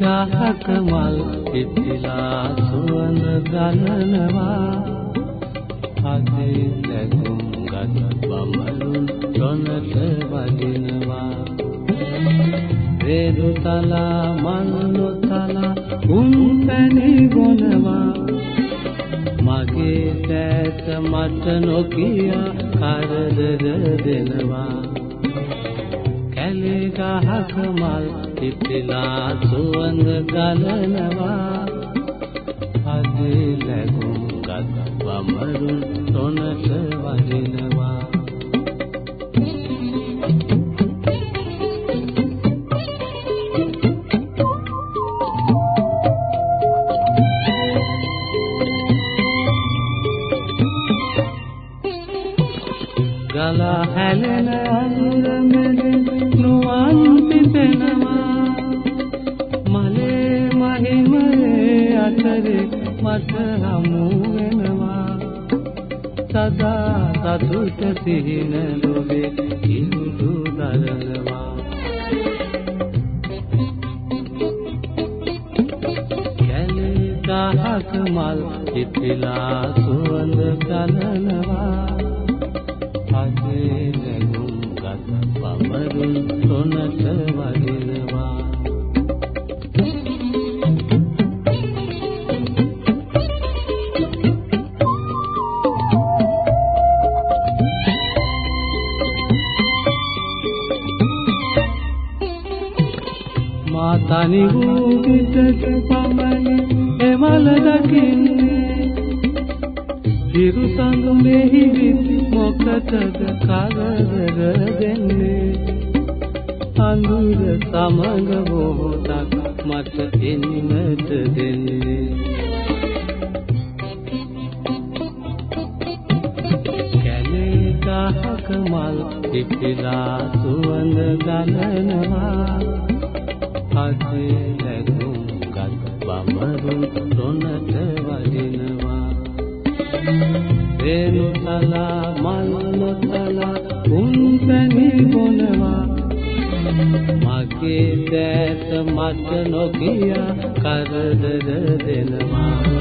ගහක මල් පිපිලා සුවඳ ගලනවා. අදේ ලැබුම් ගත බඹරුන් රොනට වදිනවා වේදුතලා මන්නොතලා උන් පැණි බොනවා මගේ තෑත මට නොකිය කරදර දෙනවා කැලේ ගහක මල් පිපිලා සුවඳ ගලනවා අදේ ලැබුම් ගත් බඹරුන් තොනට වදිනවා ගලා හැලෙන අඳුර මෙලෙස නුවන් පිපෙනවා මලේ මහිමේ අතරේ මට හමු වෙනවා. සදා සතුට සිහින ලොවේ ඉඳු දරනවා. කැලේ ගහක මල් පිපිලා සුවඳ ගලනවා. බඹරුන් තොනට වදිනවා මා තනි වූ විටක පමණ එමල දකින්නේ. හිරු සඳුනේහි විත් මොකටද කරදර දෙන්නේ? අඳුර සමග බොහෝතක් මට එන්නට දෙන්නේ. කැලේ ගහක මල් පිපිලා සුවඳ ගලනවා. අදේ ලැබුම් ගත් බඹරුන් තොනට වදිනවා. රේනුතලා මල්නොතලා උන් පැණි බොනවා මගේ දැත මට නොකිය කරදර දෙනවා.